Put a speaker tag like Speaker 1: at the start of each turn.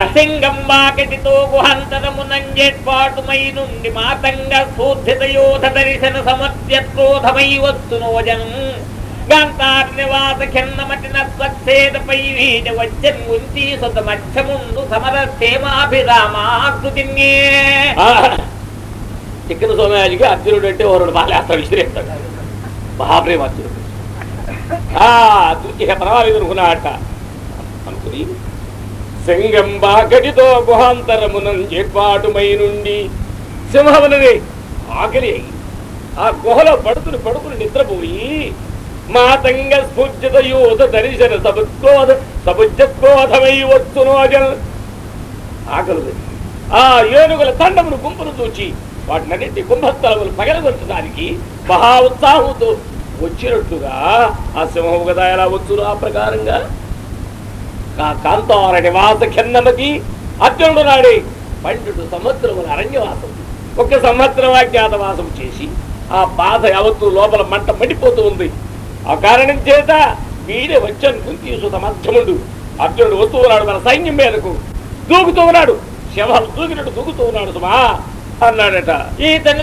Speaker 1: సింగంబాకటితో గుహంతరమునంజేట్పాటుమై నుండి మాతంగ స్ఫూర్తితయోధ దర్శన సమర్థ్యత్రోధమై వస్తునో జనం గాంతార్ నివాస వీజ వచ్చన్ ఉంచి సుత మధ్యముండు చిక్కన సోమయాజికి అర్జునుడు అంటే ఓరుడు బాగా విసిరేస్తాడు మహాప్రేమ అర్జునుడు ఆ ఇక పర్వాలేదు అనుకున్నాడట అనుకుని సింగంబాకటితో గుహాంతరమునం జేపాటుమై నుండి సింహమునని ఆకలి అయి ఆ గుహలో పడుకుని పడుకుని నిద్రపోయి మాతంగ స్ఫూర్జిత యూత దర్శన సబుద్రోధ సబుజ్జత్రోధమై వచ్చును అజల్. ఆకలి ఆ ఏనుగుల తండమును గుంపును చూచి వాటినన్నింటి కుంభస్థలములు పగలగొట్టడానికి మహా ఉత్సాహంతో వచ్చినట్లుగా ఆ సింహము కదా ఎలా వచ్చును ఆ ప్రకారంగా. కాంతార నివాస ఖన్నమతి. అర్జునుడు నాడే పండుడు సంవత్సరముల అరణ్యవాసం. ఒక సంవత్సరం అజ్ఞాతవాసం చేసి ఆ బాధ యావత్తు లోపల మంట మండిపోతూ ఉంది. ఆ కారణం చేత వీడే వచ్చాను కుంతీసు మధ్యముండు అర్జునుడు వస్తూ ఉన్నాడు మన సైన్యం మీదకు. దూకుతూ ఉన్నాడు. శవాలు దూకినట్టు దూకుతూ ఉన్నాడు సుమా అన్నాడట. ఈతను